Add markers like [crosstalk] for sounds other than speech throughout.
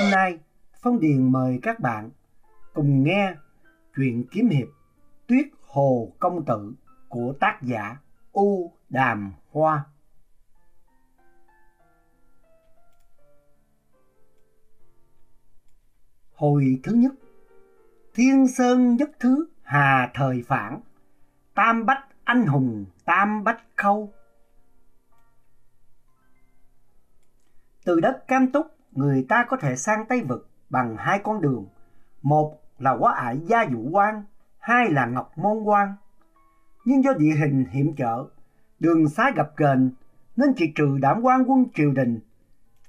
Hôm nay, Phong Điền mời các bạn cùng nghe chuyện kiếm hiệp Tuyết Hồ Công Tử của tác giả U Đàm Hoa. Hồi thứ nhất Thiên Sơn nhất thứ hà thời phản Tam bách anh hùng tam bách khâu Từ đất Cam Túc người ta có thể sang Tây Vực bằng hai con đường. Một là quá ải Gia Dụ Quan, hai là Ngọc Môn Quan. Nhưng do địa hình hiểm trở, đường xá gập ghềnh nên chỉ trừ đảm quan quân triều đình,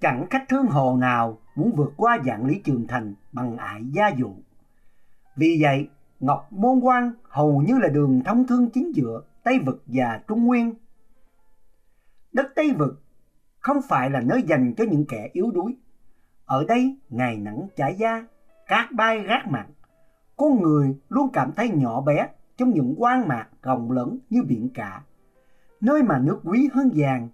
chẳng khách thương hồ nào muốn vượt qua dạng Lý Trường Thành bằng ải Gia Dụ. Vì vậy, Ngọc Môn Quan hầu như là đường thông thương chính giữa Tây Vực và Trung Nguyên. Đất Tây Vực không phải là nơi dành cho những kẻ yếu đuối. Ở đây ngày nắng trải da, cát bay rác mặn. Con người luôn cảm thấy nhỏ bé trong những quan mạc rộng lớn như biển cả. Nơi mà nước quý hơn vàng,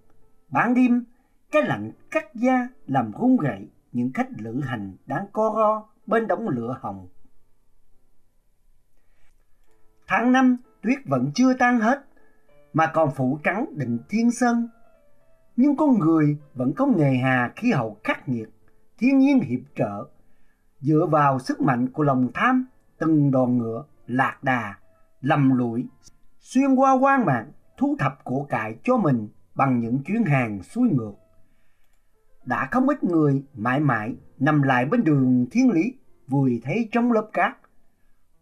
ban đêm cái lạnh cắt da làm run rẩy những khách lữ hành đang co ro bên đống lửa hồng. Tháng năm tuyết vẫn chưa tan hết, mà còn phủ trắng đỉnh thiên sơn nhưng con người vẫn không nề hà khí hậu khắc nghiệt, thiên nhiên hiệp trợ. Dựa vào sức mạnh của lòng tham, từng đòn ngựa, lạc đà, lầm lũi, xuyên qua quan mạng, thu thập của cải cho mình bằng những chuyến hàng xuôi ngược. Đã không ít người mãi mãi nằm lại bên đường thiên lý, vùi thấy trong lớp cát.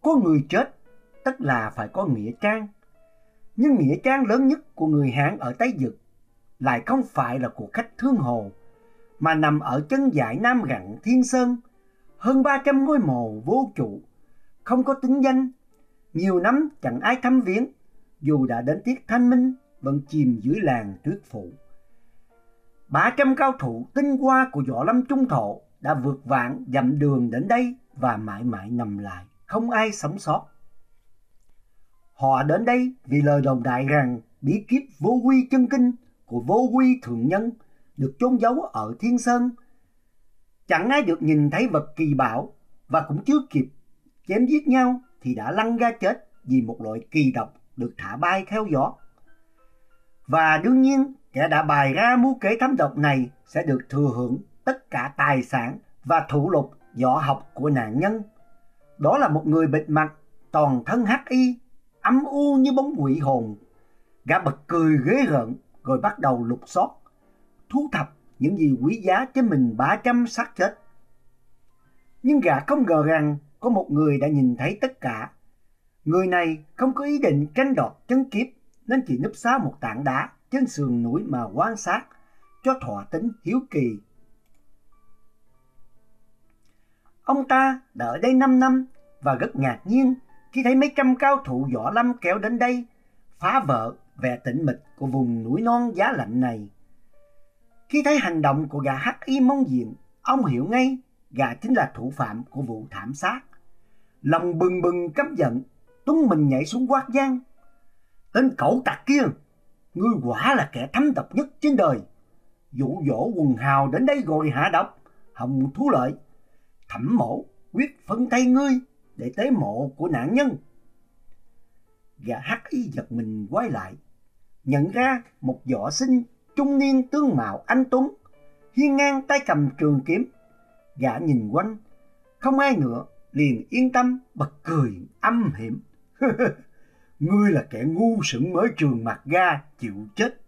Có người chết, tức là phải có nghĩa trang. Nhưng nghĩa trang lớn nhất của người Hán ở Tây Dực lại không phải là của khách thương hồ, mà nằm ở chân dải Nam Rặng Thiên Sơn, hơn 300 ngôi mộ vô trụ, không có tính danh. Nhiều năm chẳng ai thăm viếng, dù đã đến tiết thanh minh vẫn chìm dưới làng tuyết phủ. 300 cao thủ tinh hoa của võ lâm trung thổ đã vượt vạn dặm đường đến đây và mãi mãi nằm lại, không ai sống sót. Họ đến đây vì lời đồn đại rằng bí kíp vô quy chân kinh của vô quy thượng nhân được chôn giấu ở thiên sơn. Chẳng ai được nhìn thấy vật kỳ bảo và cũng chưa kịp chém giết nhau thì đã lăn ra chết vì một loại kỳ độc được thả bay theo gió. Và đương nhiên, kẻ đã bài ra mưu kế thám độc này sẽ được thừa hưởng tất cả tài sản và thủ lục võ học của nạn nhân. Đó là một người bịt mặt, toàn thân hắc y, âm u như bóng quỷ hồn. Gã bật cười ghế rợn rồi bắt đầu lục soát, thu thập những gì quý giá cho mình 300 xác chết. Nhưng gã không ngờ rằng có một người đã nhìn thấy tất cả. Người này không có ý định tranh đoạt chân kiếp, nên chỉ núp sau một tảng đá trên sườn núi mà quan sát cho thỏa tính hiếu kỳ. Ông ta đã ở đây 5 năm và rất ngạc nhiên khi thấy mấy trăm cao thủ võ lâm kéo đến đây, phá vỡ vẻ tĩnh mịch của vùng núi non giá lạnh này. Khi thấy hành động của gã hắc y mong diện, ông hiểu ngay gã chính là thủ phạm của vụ thảm sát. Lòng bừng bừng căm giận, tuấn mình nhảy xuống quát gian. Tên cẩu tặc kia, ngươi quả là kẻ thâm độc nhất trên đời. Dụ dỗ quần hào đến đây rồi hạ độc, hồng thú lợi. Thẩm mổ quyết phân tay ngươi để tế mộ của nạn nhân. Gã hắc y giật mình quay lại, nhận ra một võ sinh trung niên tướng mạo anh tuấn, hiên ngang tay cầm trường kiếm. Gã nhìn quanh, không ai nữa, liền yên tâm bật cười âm hiểm. [laughs] Ngươi là kẻ ngu sững mới trường mặt ga chịu chết.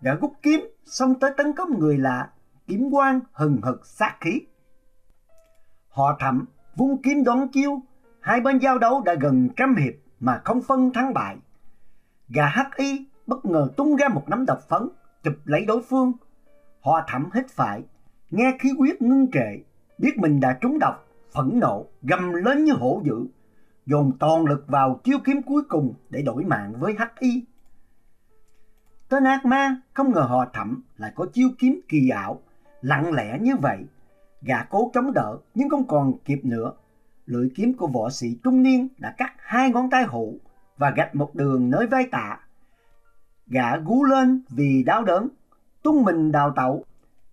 Gã rút kiếm xong tới tấn công người lạ, kiếm quang hừng hực sát khí. Họ thẩm vung kiếm đón chiêu, hai bên giao đấu đã gần trăm hiệp mà không phân thắng bại. Gà hắc y bất ngờ tung ra một nắm độc phấn, chụp lấy đối phương. Hoa thẩm hít phải, nghe khí huyết ngưng trệ, biết mình đã trúng độc, phẫn nộ, gầm lên như hổ dữ, dồn toàn lực vào chiêu kiếm cuối cùng để đổi mạng với hắc y. Tên ác ma không ngờ họ thẩm lại có chiêu kiếm kỳ ảo, lặng lẽ như vậy. Gã cố chống đỡ nhưng không còn kịp nữa. Lưỡi kiếm của võ sĩ trung niên đã cắt hai ngón tay hụ và gạch một đường nơi vai tạ. Gã gú lên vì đau đớn, tung mình đào tẩu.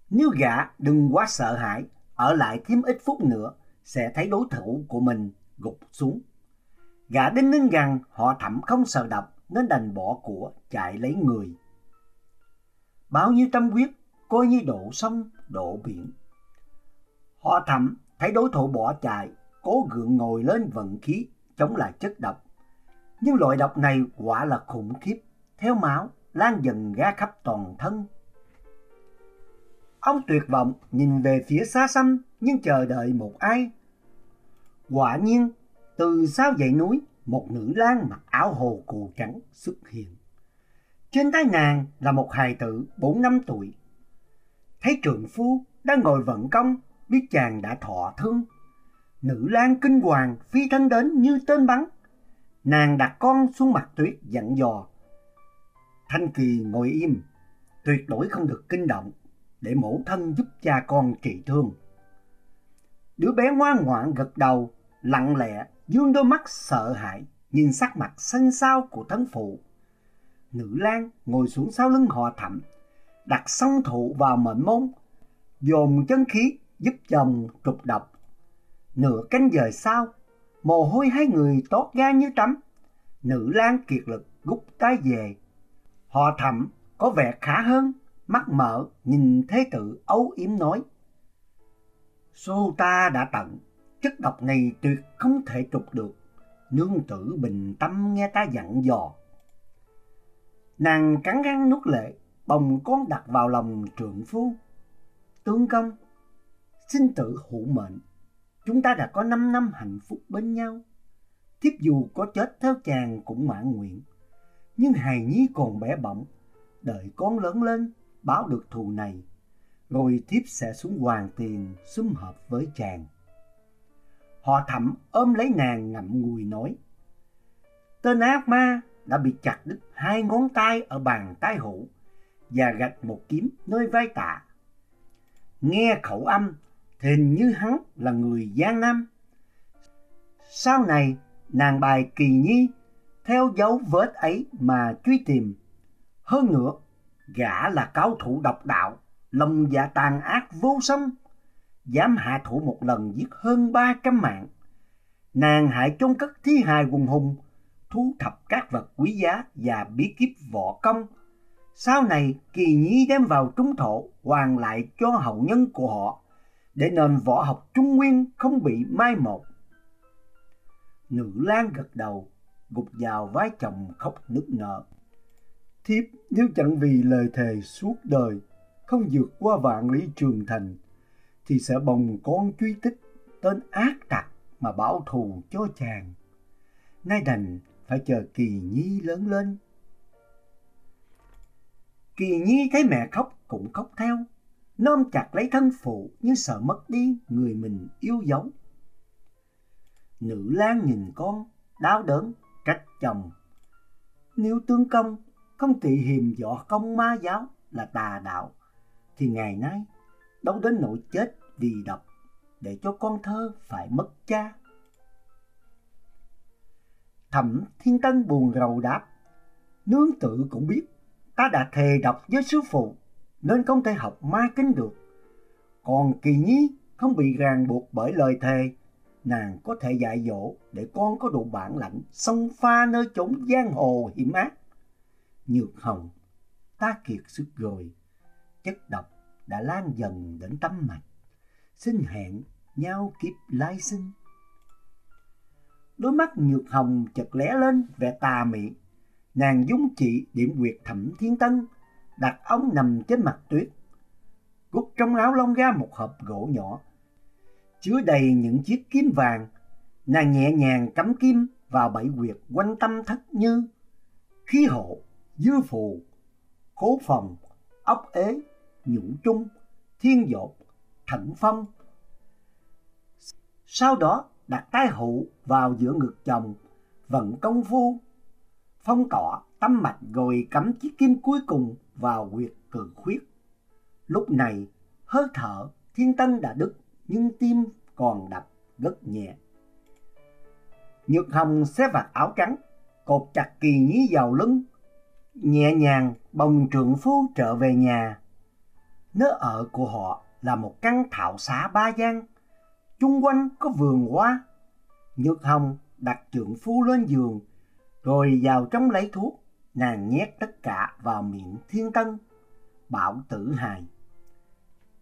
Nếu gã đừng quá sợ hãi, ở lại thêm ít phút nữa sẽ thấy đối thủ của mình gục xuống. Gã đinh ninh rằng họ thẩm không sợ độc nên đành bỏ của chạy lấy người. Bao nhiêu tâm quyết, coi như đổ sông đổ biển. Họ thẩm thấy đối thủ bỏ chạy, cố gượng ngồi lên vận khí chống lại chất độc. Nhưng loại độc này quả là khủng khiếp, theo máu lan dần ra khắp toàn thân. Ông tuyệt vọng nhìn về phía xa xăm nhưng chờ đợi một ai. Quả nhiên, từ sau dãy núi, một nữ lang mặc áo hồ cù trắng xuất hiện. Trên tay nàng là một hài tử bốn năm tuổi. Thấy trượng phu đang ngồi vận công, biết chàng đã thọ thương. Nữ lang kinh hoàng phi thân đến như tên bắn. Nàng đặt con xuống mặt tuyết dặn dò. Thanh Kỳ ngồi im, tuyệt đối không được kinh động, để mẫu thân giúp cha con trị thương. Đứa bé ngoan ngoãn gật đầu, lặng lẽ, dương đôi mắt sợ hãi, nhìn sắc mặt xanh xao của thân phụ. Nữ lang ngồi xuống sau lưng họ thẩm, đặt song thụ vào mệnh môn, dồn chân khí giúp chồng trục độc. Nửa canh giờ sau, mồ hôi hai người tốt ga như tắm. Nữ lang kiệt lực gục tay về. Họ thẩm có vẻ khá hơn, mắt mở nhìn thế tử âu yếm nói. Xô ta đã tận, chất độc này tuyệt không thể trục được. Nương tử bình tâm nghe ta dặn dò. Nàng cắn răng nuốt lệ, bồng con đặt vào lòng trượng phu. Tương công, xin tử hữu mệnh, chúng ta đã có 5 năm hạnh phúc bên nhau. Thiếp dù có chết theo chàng cũng mãn nguyện, nhưng hài nhi còn bé bỏng, đợi con lớn lên, báo được thù này, rồi thiếp sẽ xuống hoàng tiền xung hợp với chàng. Họ thẩm ôm lấy nàng ngậm ngùi nói, tên ác ma đã bị chặt đứt hai ngón tay ở bàn tay hữu và gạch một kiếm nơi vai tạ. Nghe khẩu âm thì hình như hắn là người Giang Nam. Sau này, nàng bài kỳ nhi theo dấu vết ấy mà truy tìm. Hơn nữa, gã là cao thủ độc đạo, lòng dạ tàn ác vô song, dám hạ thủ một lần giết hơn ba trăm mạng. Nàng hại chôn cất thi hài quần hùng, thu thập các vật quý giá và bí kíp võ công. Sau này, kỳ nhi đem vào trung thổ hoàn lại cho hậu nhân của họ để nền võ học Trung Nguyên không bị mai một. Nữ Lan gật đầu, gục vào vai chồng khóc nức nở. Thiếp nếu chẳng vì lời thề suốt đời, không vượt qua vạn lý trường thành, thì sẽ bồng con truy tích tên ác tặc mà bảo thù cho chàng. Nay đành phải chờ Kỳ Nhi lớn lên. Kỳ Nhi thấy mẹ khóc cũng khóc theo, nôm chặt lấy thân phụ như sợ mất đi người mình yêu dấu. Nữ lang nhìn con, đau đớn, trách chồng. Nếu tướng công không thị hiềm võ công ma giáo là tà đạo, thì ngày nay đâu đến nỗi chết vì độc để cho con thơ phải mất cha. Thẩm Thiên Tân buồn rầu đáp, nương tự cũng biết ta đã thề độc với sư phụ nên không thể học ma kinh được. Còn kỳ nhi không bị ràng buộc bởi lời thề, nàng có thể dạy dỗ để con có đủ bản lãnh xông pha nơi chốn giang hồ hiểm ác. Nhược hồng, ta kiệt sức rồi, chất độc đã lan dần đến tâm mạch, xin hẹn nhau kiếp lai sinh. Đôi mắt nhược hồng chợt lé lên vẻ tà mị, nàng dung chỉ điểm quyệt thẩm thiên tân, đặt ống nằm trên mặt tuyết. Rút trong áo lông ra một hộp gỗ nhỏ, chứa đầy những chiếc kim vàng. Nàng nhẹ nhàng cắm kim vào bảy quyệt quanh tâm thất như khí hộ, dư phù, khố phòng, ốc ế, nhũ trung, thiên dột, thận phong. Sau đó đặt tay hụ vào giữa ngực chồng, vận công phu, phong tỏa tâm mạch rồi cắm chiếc kim cuối cùng vào huyệt cự khuyết. Lúc này, hơi thở thiên tân đã đứt, nhưng tim còn đập rất nhẹ. Nhược hồng xé vạt áo trắng, cột chặt kỳ nhí vào lưng, nhẹ nhàng bồng trượng phu trở về nhà. Nơi ở của họ là một căn thảo xá ba gian, chung quanh có vườn hoa. Nhược Hồng đặt trượng phu lên giường, rồi vào trong lấy thuốc, nàng nhét tất cả vào miệng thiên tân, bảo tử hài.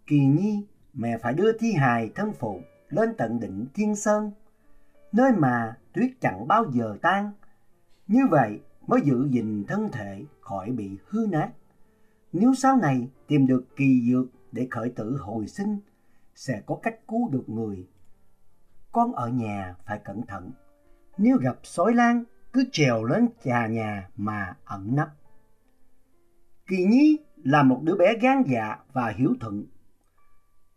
Kỳ nhi, mẹ phải đưa thi hài thân phụ lên tận đỉnh Thiên Sơn, nơi mà tuyết chẳng bao giờ tan. Như vậy mới giữ gìn thân thể khỏi bị hư nát. Nếu sau này tìm được kỳ dược để khởi tử hồi sinh, sẽ có cách cứu được người. Con ở nhà phải cẩn thận. Nếu gặp sói lang cứ trèo lên trà nhà mà ẩn nấp. Kỳ Nhi là một đứa bé gan dạ và hiếu thuận,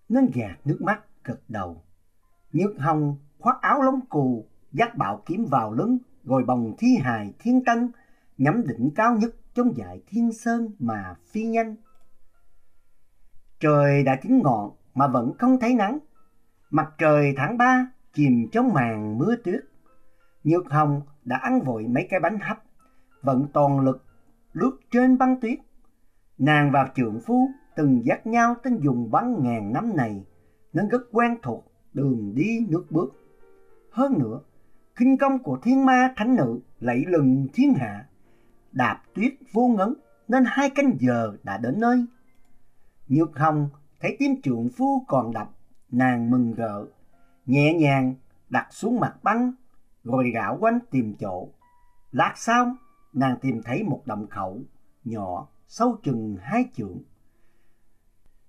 nên gạt nước mắt gật đầu. Nhược Hồng khoác áo lông cù, dắt bảo kiếm vào lưng, rồi bồng thi hài thiên tân, nhắm đỉnh cao nhất trong dải thiên sơn mà phi nhanh. Trời đã chín ngọn mà vẫn không thấy nắng. Mặt trời tháng ba chìm trong màn mưa tuyết. Nhược Hồng đã ăn vội mấy cái bánh hấp, vận toàn lực lướt trên băng tuyết. Nàng và trượng phu từng dắt nhau trên vùng băng ngàn năm này nên rất quen thuộc đường đi nước bước. Hơn nữa, kinh công của thiên ma thánh nữ lẫy lừng thiên hạ, đạp tuyết vô ngấn nên hai canh giờ đã đến nơi. Nhược Hồng thấy tim trượng phu còn đập, nàng mừng rỡ, nhẹ nhàng đặt xuống mặt băng, rồi gạo quanh tìm chỗ. Lát sau, nàng tìm thấy một động khẩu nhỏ, sâu chừng hai trượng.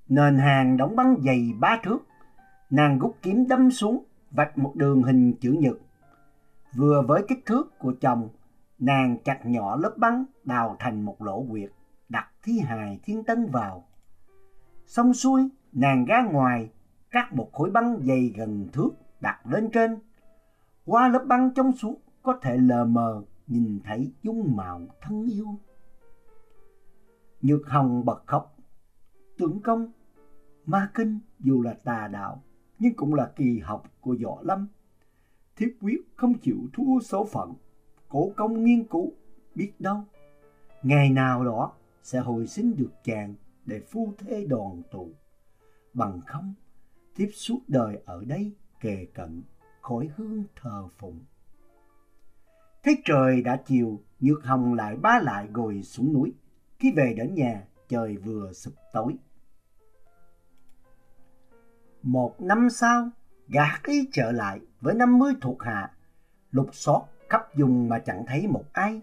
Nền hàng đóng băng dày ba thước, nàng rút kiếm đâm xuống, vạch một đường hình chữ nhật. Vừa với kích thước của chồng, nàng chặt nhỏ lớp băng đào thành một lỗ quyệt, đặt thi hài thiên tân vào. Xong xuôi, nàng ra ngoài, cắt một khối băng dày gần thước đặt lên trên. Qua lớp băng trong suốt có thể lờ mờ nhìn thấy dung mạo thân yêu. Nhược Hồng bật khóc. Tưởng công, ma kinh dù là tà đạo, nhưng cũng là kỳ học của võ lâm. Thiếp quyết không chịu thua số phận, cổ công nghiên cứu, biết đâu. Ngày nào đó sẽ hồi sinh được chàng để phu thê đoàn tụ. Bằng không, thiếp suốt đời ở đây kề cận khói hương thờ phụng. Thấy trời đã chiều, Nhược Hồng lại ba lại ngồi xuống núi. Khi về đến nhà, trời vừa sụp tối. Một năm sau, gã ý trở lại với năm mươi thuộc hạ, lục soát khắp vùng mà chẳng thấy một ai.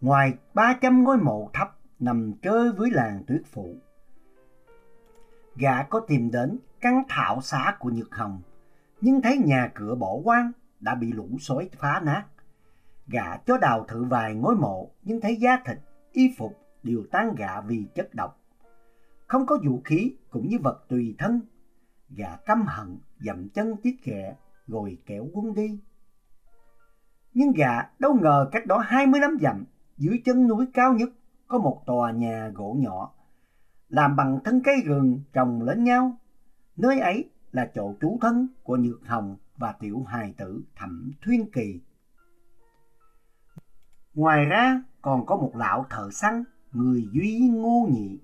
Ngoài ba trăm ngôi mộ thấp nằm chơi với làng tuyết phụ. Gã có tìm đến căn thảo xá của Nhược Hồng, nhưng thấy nhà cửa bỏ hoang đã bị lũ sói phá nát. Gã cho đào thử vài ngôi mộ nhưng thấy giá thịt, y phục đều tan gạ vì chất độc. Không có vũ khí cũng như vật tùy thân. Gã căm hận dậm chân tiết ghẹ rồi kéo quân đi. Nhưng gã đâu ngờ cách đó 25 dặm dưới chân núi cao nhất có một tòa nhà gỗ nhỏ làm bằng thân cây rừng trồng lên nhau. Nơi ấy là chỗ trú thân của Nhược Hồng và tiểu hài tử Thẩm Thuyên Kỳ. Ngoài ra còn có một lão thợ săn, người duy ngô nhị.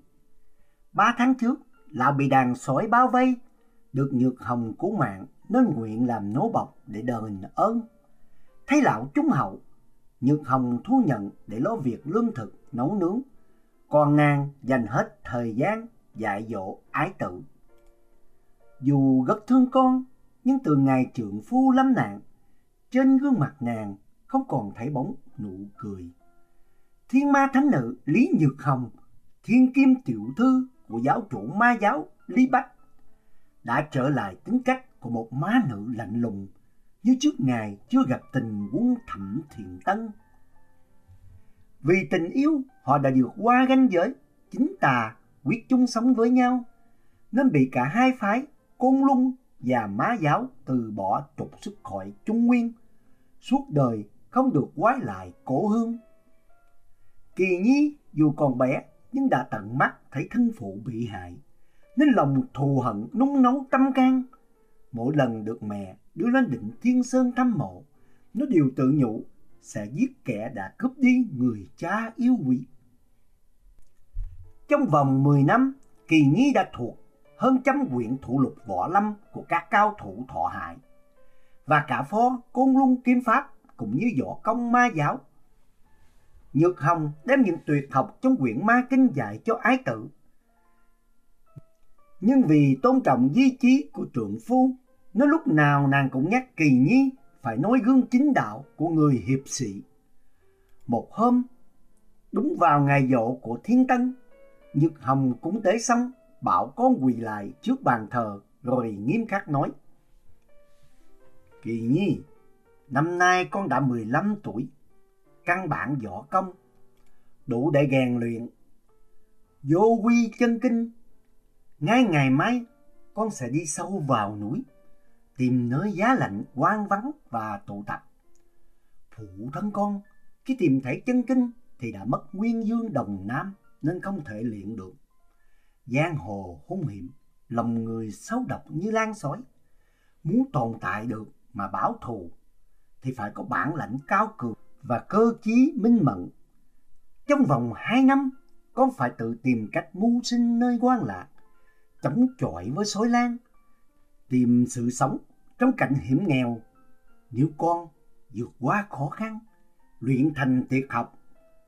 Ba tháng trước, lão bị đàn sói bao vây, được Nhược Hồng cứu mạng nên nguyện làm nô bọc để đền ơn. Thấy lão trúng hậu, Nhược Hồng thu nhận để lo việc lương thực, nấu nướng, còn nàng dành hết thời gian dạy dỗ ái tự. Dù rất thương con, nhưng từ ngày trượng phu lâm nạn, trên gương mặt nàng không còn thấy bóng nụ cười. Thiên ma thánh nữ Lý Nhược Hồng, thiên kim tiểu thư của giáo chủ ma giáo Lý Bách, đã trở lại tính cách của một má nữ lạnh lùng như trước ngày chưa gặp tình quân thẩm thiện tân. Vì tình yêu, họ đã vượt qua ranh giới, chính tà, quyết chung sống với nhau, nên bị cả hai phái Côn Luân và Má Giáo từ bỏ trục xuất khỏi Trung Nguyên, suốt đời không được quái lại cổ hương. Kỳ Nhi dù còn bé nhưng đã tận mắt thấy thân phụ bị hại, nên lòng thù hận nung nấu tâm can. Mỗi lần được mẹ đưa lên định Thiên Sơn thăm mộ, nó đều tự nhủ sẽ giết kẻ đã cướp đi người cha yêu quý. Trong vòng 10 năm, Kỳ Nhi đã thuộc hơn trăm quyển thủ lục võ lâm của các cao thủ thọ hại và cả phó côn luân kiếm pháp cũng như võ công ma giáo. Nhược Hồng đem những tuyệt học trong quyển ma kinh dạy cho ái tử. Nhưng vì tôn trọng di chí của trượng phu, nó lúc nào nàng cũng nhắc Kỳ Nhi phải nói gương chính đạo của người hiệp sĩ. Một hôm, đúng vào ngày dỗ của Thiên Tân, Nhược Hồng cũng tế xong, bảo con quỳ lại trước bàn thờ rồi nghiêm khắc nói. Kỳ Nhi, năm nay con đã 15 tuổi, căn bản võ công, đủ để rèn luyện. Vô quy chân kinh, ngay ngày mai con sẽ đi sâu vào núi, tìm nơi giá lạnh, quan vắng và tụ tập. Phụ thân con khi tìm thấy chân kinh thì đã mất nguyên dương đồng nam nên không thể luyện được. Giang hồ hung hiểm, lòng người xấu độc như lan sói. Muốn tồn tại được mà báo thù thì phải có bản lãnh cao cường và cơ chí minh mẫn. Trong vòng hai năm, con phải tự tìm cách mưu sinh nơi quan lạc, chống chọi với sói lan, tìm sự sống trong cảnh hiểm nghèo. Nếu con vượt qua khó khăn, luyện thành tuyệt học,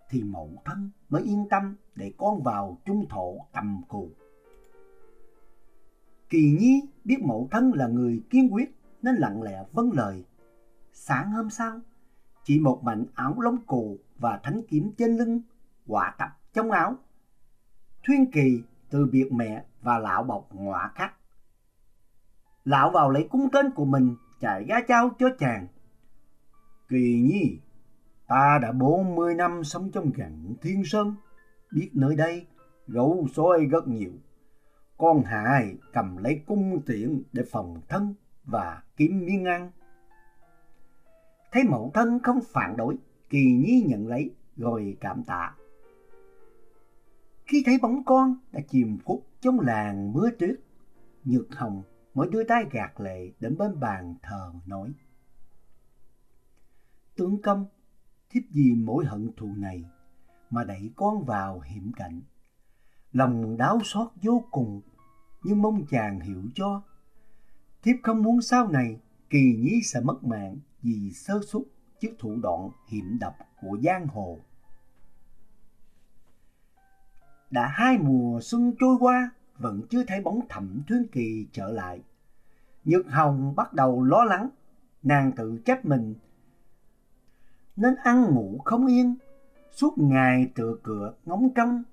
thì mẫu thân mới yên tâm để con vào trung thổ tầm cù. Kỳ Nhi biết mẫu thân là người kiên quyết nên lặng lẽ vâng lời. Sáng hôm sau, chỉ một mảnh áo lông cù và thánh kiếm trên lưng, quả tập trong áo. Thuyên Kỳ từ biệt mẹ và lão bọc ngọa khắc. Lão vào lấy cung tên của mình chạy ra trao cho chàng. Kỳ Nhi, ta đã 40 năm sống trong gần thiên sơn, biết nơi đây gấu sói rất nhiều. Con hài cầm lấy cung tiện để phòng thân và kiếm miếng ăn. Thấy mẫu thân không phản đối, Kỳ Nhi nhận lấy rồi cảm tạ. Khi thấy bóng con đã chìm phút trong làng mưa tuyết, Nhược Hồng mới đưa tay gạt lệ đến bên bàn thờ nói. Tướng công, thiếp gì mỗi hận thù này mà đẩy con vào hiểm cảnh. Lòng đau xót vô cùng, nhưng mong chàng hiểu cho Thiếp không muốn sau này kỳ nhí sẽ mất mạng vì sơ suất trước thủ đoạn hiểm độc của giang hồ. Đã hai mùa xuân trôi qua, vẫn chưa thấy bóng thẩm thuyên kỳ trở lại. Nhược Hồng bắt đầu lo lắng, nàng tự trách mình. Nên ăn ngủ không yên, suốt ngày tựa cửa ngóng trông.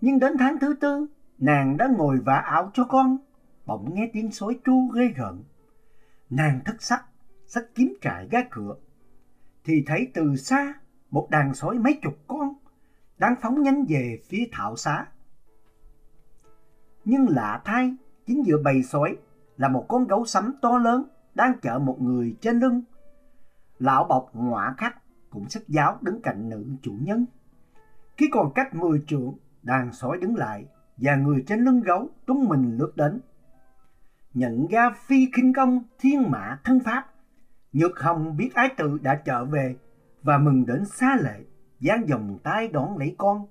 Nhưng đến tháng thứ tư, nàng đã ngồi vả áo cho con bỗng nghe tiếng sói tru ghê gợn. Nàng thất sắc, sắc kiếm trại ra cửa, thì thấy từ xa một đàn sói mấy chục con đang phóng nhanh về phía thảo xá. Nhưng lạ thay, chính giữa bầy sói là một con gấu sắm to lớn đang chở một người trên lưng. Lão bọc ngọa khách cũng sách giáo đứng cạnh nữ chủ nhân. Khi còn cách mười trượng, đàn sói đứng lại và người trên lưng gấu tung mình lướt đến nhận ra phi khinh công thiên mã thân pháp. Nhược Hồng biết ái tự đã trở về và mừng đến xa lệ, dang vòng tay đón lấy con.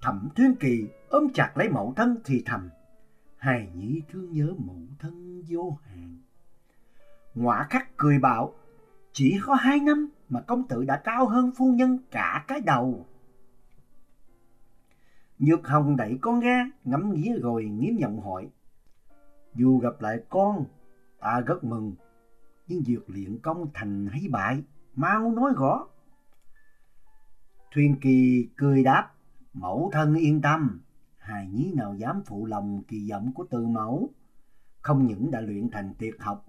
Thẩm Thuyên Kỳ ôm chặt lấy mẫu thân thì thầm, hài nhi thương nhớ mẫu thân vô hạn. Ngoã khắc cười bảo, chỉ có hai năm mà công tử đã cao hơn phu nhân cả cái đầu. Nhược Hồng đẩy con ra, ngắm nghía rồi nghiêm giọng hỏi. Dù gặp lại con, ta rất mừng. Nhưng việc luyện công thành hay bại, mau nói rõ. Thuyền Kỳ cười đáp, mẫu thân yên tâm, hài nhí nào dám phụ lòng kỳ vọng của từ mẫu. Không những đã luyện thành tuyệt học,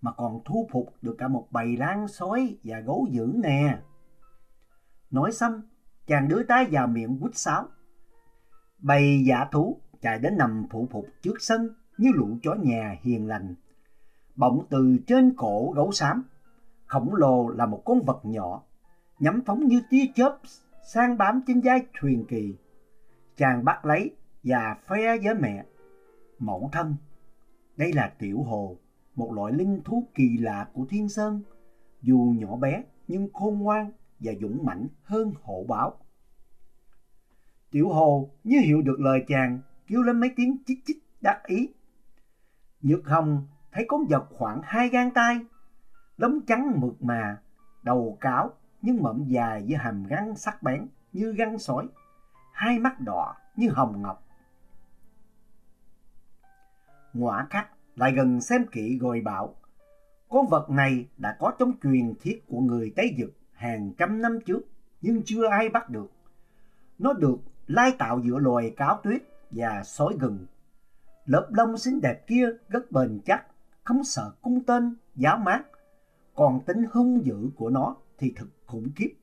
mà còn thu phục được cả một bầy lan sói và gấu dữ nè. Nói xong, chàng đưa tay vào miệng quýt sáo. Bầy giả thú chạy đến nằm phụ phục trước sân như lũ chó nhà hiền lành. Bỗng từ trên cổ gấu xám, khổng lồ là một con vật nhỏ, nhắm phóng như tia chớp sang bám trên vai thuyền kỳ. Chàng bắt lấy và phe với mẹ. Mẫu thân, đây là tiểu hồ, một loại linh thú kỳ lạ của thiên sơn, dù nhỏ bé nhưng khôn ngoan và dũng mãnh hơn hộ báo. Tiểu hồ như hiểu được lời chàng, kêu lên mấy tiếng chích chích đắc ý. Nhược Hồng thấy con vật khoảng hai gang tay, lông trắng mượt mà, đầu cáo nhưng mộm dài với hàm răng sắc bén như răng sói, hai mắt đỏ như hồng ngọc. Ngọa khắc lại gần xem kỹ rồi bảo, con vật này đã có trong truyền thuyết của người Tây Dực hàng trăm năm trước, nhưng chưa ai bắt được. Nó được lai tạo giữa loài cáo tuyết và sói gừng. Lớp lông xinh đẹp kia rất bền chắc, không sợ cung tên, giáo mát. Còn tính hung dữ của nó thì thực khủng khiếp.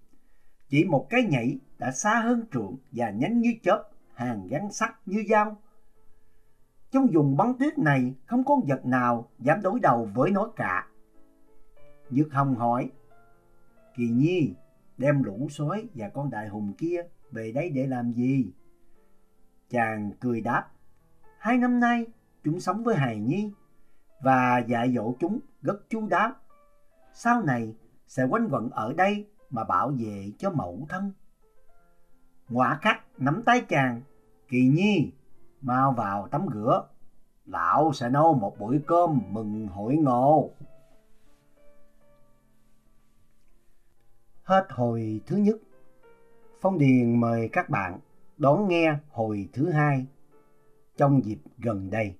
Chỉ một cái nhảy đã xa hơn trượng và nhanh như chớp, hàng gắn sắt như dao. Trong vùng băng tuyết này không có vật nào dám đối đầu với nó cả. Nhược Hồng hỏi, Kỳ Nhi đem lũ sói và con đại hùng kia về đây để làm gì? Chàng cười đáp, hai năm nay chúng sống với hài nhi và dạy dỗ chúng rất chu đáo. Sau này sẽ quanh quẩn ở đây mà bảo vệ cho mẫu thân. Ngoạ khắc nắm tay chàng, kỳ nhi, mau vào tắm rửa. Lão sẽ nấu một bữa cơm mừng hội ngộ. Hết hồi thứ nhất. Phong Điền mời các bạn đón nghe hồi thứ hai trong dịp gần đây.